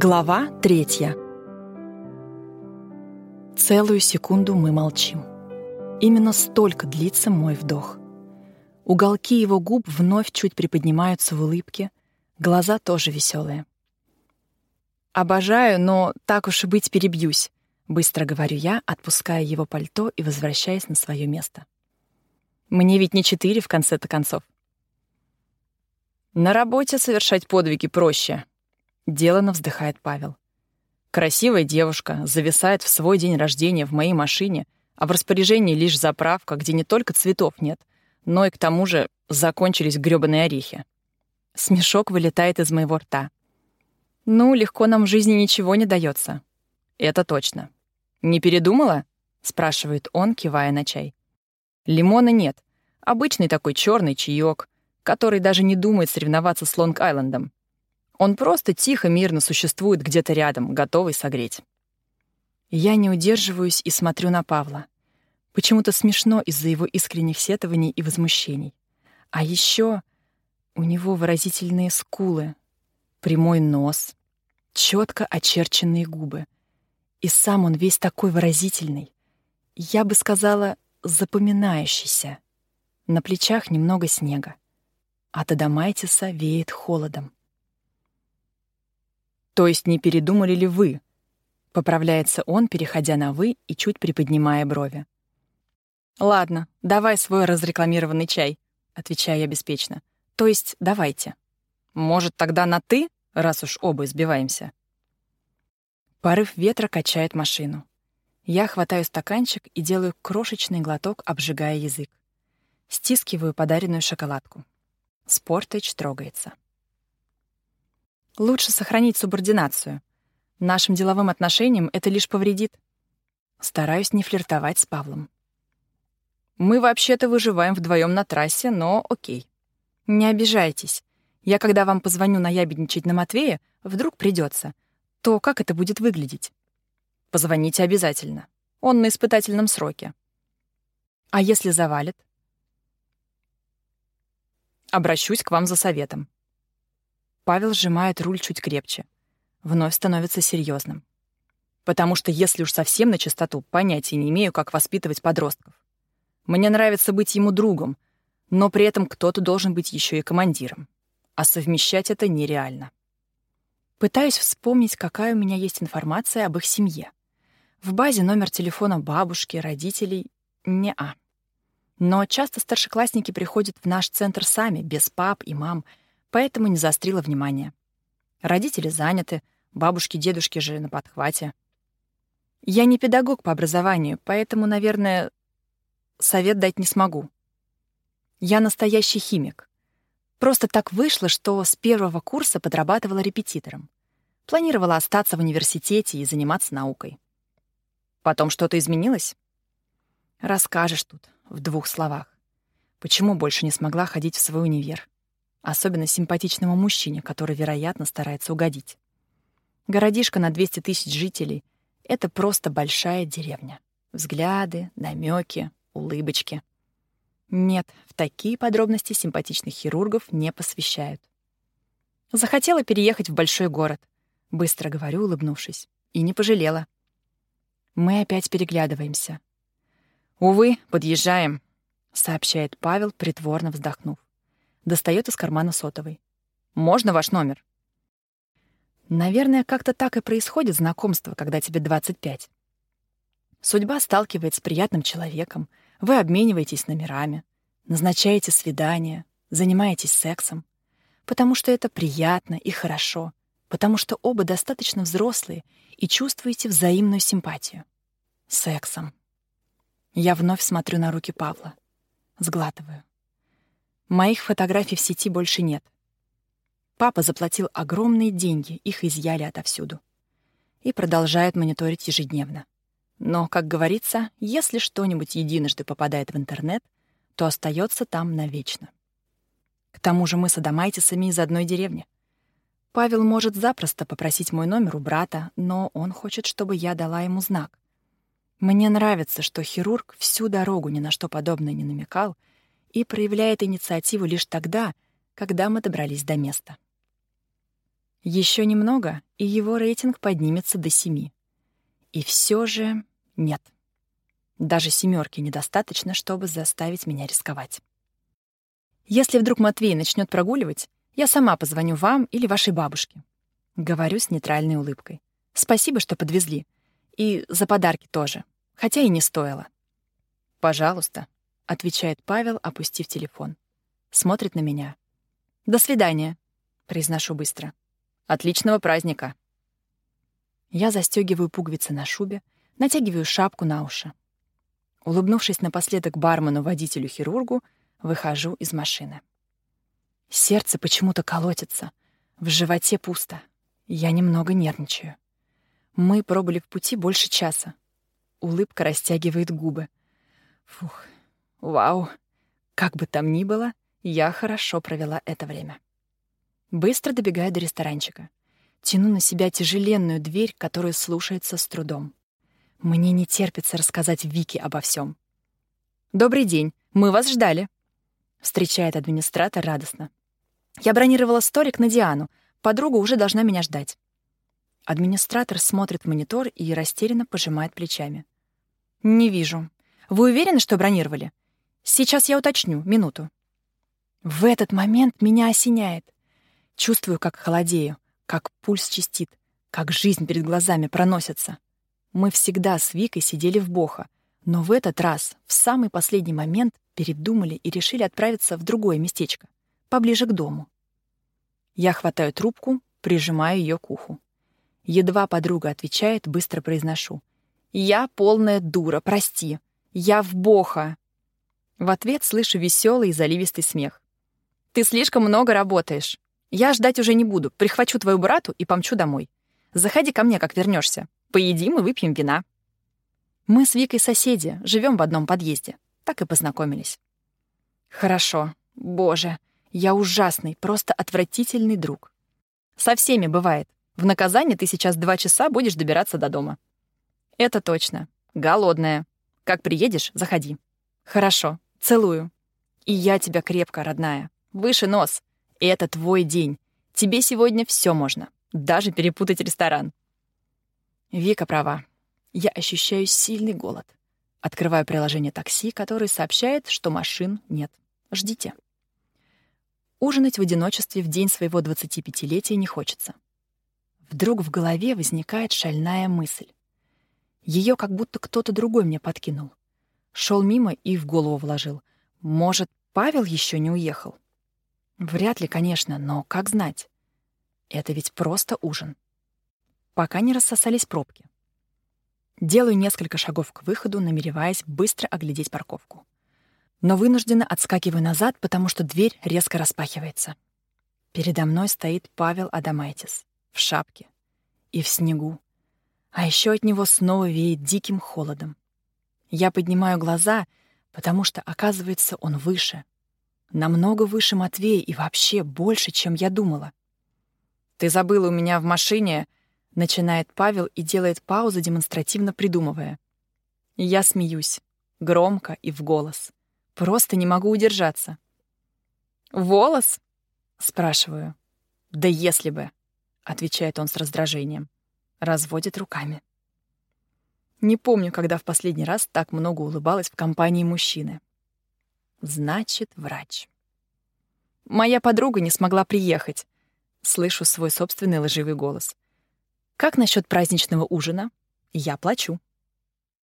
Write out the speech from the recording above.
Глава третья. Целую секунду мы молчим. Именно столько длится мой вдох. Уголки его губ вновь чуть приподнимаются в улыбке, глаза тоже веселые. «Обожаю, но так уж и быть перебьюсь», — быстро говорю я, отпуская его пальто и возвращаясь на свое место. «Мне ведь не четыре в конце-то концов». «На работе совершать подвиги проще», — делано вздыхает Павел. «Красивая девушка зависает в свой день рождения в моей машине, а в распоряжении лишь заправка, где не только цветов нет, но и к тому же закончились грёбаные орехи». Смешок вылетает из моего рта. «Ну, легко нам в жизни ничего не дается. «Это точно». «Не передумала?» — спрашивает он, кивая на чай. «Лимона нет. Обычный такой черный чаек который даже не думает соревноваться с Лонг-Айлендом. Он просто тихо, мирно существует где-то рядом, готовый согреть. Я не удерживаюсь и смотрю на Павла. Почему-то смешно из-за его искренних сетований и возмущений. А еще у него выразительные скулы, прямой нос, четко очерченные губы. И сам он весь такой выразительный. Я бы сказала, запоминающийся. На плечах немного снега. От Адамайтиса веет холодом. «То есть не передумали ли вы?» — поправляется он, переходя на «вы» и чуть приподнимая брови. «Ладно, давай свой разрекламированный чай», — отвечаю я беспечно. «То есть давайте. Может, тогда на «ты», раз уж оба избиваемся?» Порыв ветра качает машину. Я хватаю стаканчик и делаю крошечный глоток, обжигая язык. Стискиваю подаренную шоколадку. Спортыч трогается. Лучше сохранить субординацию. Нашим деловым отношениям это лишь повредит. Стараюсь не флиртовать с Павлом. Мы вообще-то выживаем вдвоем на трассе, но окей. Не обижайтесь. Я, когда вам позвоню наябедничать на Матвея, вдруг придется, то как это будет выглядеть? Позвоните обязательно. Он на испытательном сроке. А если завалит? Обращусь к вам за советом. Павел сжимает руль чуть крепче. Вновь становится серьезным. Потому что если уж совсем на чистоту, понятия не имею, как воспитывать подростков. Мне нравится быть ему другом, но при этом кто-то должен быть еще и командиром. А совмещать это нереально. Пытаюсь вспомнить, какая у меня есть информация об их семье. В базе номер телефона бабушки, родителей — не-а. Но часто старшеклассники приходят в наш центр сами, без пап и мам, поэтому не заострила внимание. Родители заняты, бабушки, дедушки же на подхвате. Я не педагог по образованию, поэтому, наверное, совет дать не смогу. Я настоящий химик. Просто так вышло, что с первого курса подрабатывала репетитором. Планировала остаться в университете и заниматься наукой. Потом что-то изменилось? Расскажешь тут, в двух словах. Почему больше не смогла ходить в свой универ? Особенно симпатичному мужчине, который, вероятно, старается угодить. Городишко на 200 тысяч жителей — это просто большая деревня. Взгляды, намеки, улыбочки. Нет, в такие подробности симпатичных хирургов не посвящают. Захотела переехать в большой город. Быстро говорю, улыбнувшись. И не пожалела. Мы опять переглядываемся. «Увы, подъезжаем», — сообщает Павел, притворно вздохнув. Достает из кармана сотовый. «Можно ваш номер?» Наверное, как-то так и происходит знакомство, когда тебе 25. Судьба сталкивает с приятным человеком, вы обмениваетесь номерами, назначаете свидания, занимаетесь сексом, потому что это приятно и хорошо, потому что оба достаточно взрослые и чувствуете взаимную симпатию. Сексом. Я вновь смотрю на руки Павла. Сглатываю. Моих фотографий в сети больше нет. Папа заплатил огромные деньги, их изъяли отовсюду. И продолжает мониторить ежедневно. Но, как говорится, если что-нибудь единожды попадает в интернет, то остается там навечно. К тому же мы с Адамайтисами из одной деревни. Павел может запросто попросить мой номер у брата, но он хочет, чтобы я дала ему знак. Мне нравится, что хирург всю дорогу ни на что подобное не намекал и проявляет инициативу лишь тогда, когда мы добрались до места. Еще немного, и его рейтинг поднимется до семи. И все же нет. Даже семерки недостаточно, чтобы заставить меня рисковать. Если вдруг Матвей начнет прогуливать, я сама позвоню вам или вашей бабушке. Говорю с нейтральной улыбкой. Спасибо, что подвезли. И за подарки тоже. Хотя и не стоило. «Пожалуйста», — отвечает Павел, опустив телефон. Смотрит на меня. «До свидания», — произношу быстро. «Отличного праздника». Я застегиваю пуговицы на шубе, натягиваю шапку на уши. Улыбнувшись напоследок бармену-водителю-хирургу, выхожу из машины. Сердце почему-то колотится, в животе пусто. Я немного нервничаю. Мы пробыли в пути больше часа. Улыбка растягивает губы. Фух, вау. Как бы там ни было, я хорошо провела это время. Быстро добегаю до ресторанчика. Тяну на себя тяжеленную дверь, которая слушается с трудом. Мне не терпится рассказать Вике обо всем. «Добрый день, мы вас ждали», — встречает администратор радостно. «Я бронировала столик на Диану. Подруга уже должна меня ждать». Администратор смотрит в монитор и растерянно пожимает плечами. «Не вижу. Вы уверены, что бронировали? Сейчас я уточню. Минуту». В этот момент меня осеняет. Чувствую, как холодею, как пульс чистит, как жизнь перед глазами проносится. Мы всегда с Викой сидели в Боха, но в этот раз, в самый последний момент, передумали и решили отправиться в другое местечко, поближе к дому. Я хватаю трубку, прижимаю ее к уху. Едва подруга отвечает, быстро произношу. «Я полная дура, прости. Я в боха». В ответ слышу веселый и заливистый смех. «Ты слишком много работаешь. Я ждать уже не буду. Прихвачу твою брату и помчу домой. Заходи ко мне, как вернешься. Поедим и выпьем вина». Мы с Викой соседи, живем в одном подъезде. Так и познакомились. Хорошо. Боже, я ужасный, просто отвратительный друг. Со всеми бывает. В наказание ты сейчас два часа будешь добираться до дома. Это точно. Голодная. Как приедешь, заходи. Хорошо. Целую. И я тебя крепко, родная. Выше нос. Это твой день. Тебе сегодня все можно. Даже перепутать ресторан. Вика права. Я ощущаю сильный голод. Открываю приложение такси, которое сообщает, что машин нет. Ждите. Ужинать в одиночестве в день своего 25-летия не хочется. Вдруг в голове возникает шальная мысль. Ее как будто кто-то другой мне подкинул. Шел мимо и в голову вложил. Может, Павел еще не уехал? Вряд ли, конечно, но как знать? Это ведь просто ужин. Пока не рассосались пробки. Делаю несколько шагов к выходу, намереваясь быстро оглядеть парковку. Но вынужденно отскакиваю назад, потому что дверь резко распахивается. Передо мной стоит Павел Адамайтис в шапке и в снегу. А еще от него снова веет диким холодом. Я поднимаю глаза, потому что, оказывается, он выше. Намного выше Матвея и вообще больше, чем я думала. «Ты забыла у меня в машине...» — начинает Павел и делает паузу, демонстративно придумывая. Я смеюсь, громко и в голос. Просто не могу удержаться. «Волос?» — спрашиваю. «Да если бы!» отвечает он с раздражением. Разводит руками. Не помню, когда в последний раз так много улыбалась в компании мужчины. Значит, врач. Моя подруга не смогла приехать. Слышу свой собственный лживый голос. Как насчет праздничного ужина? Я плачу.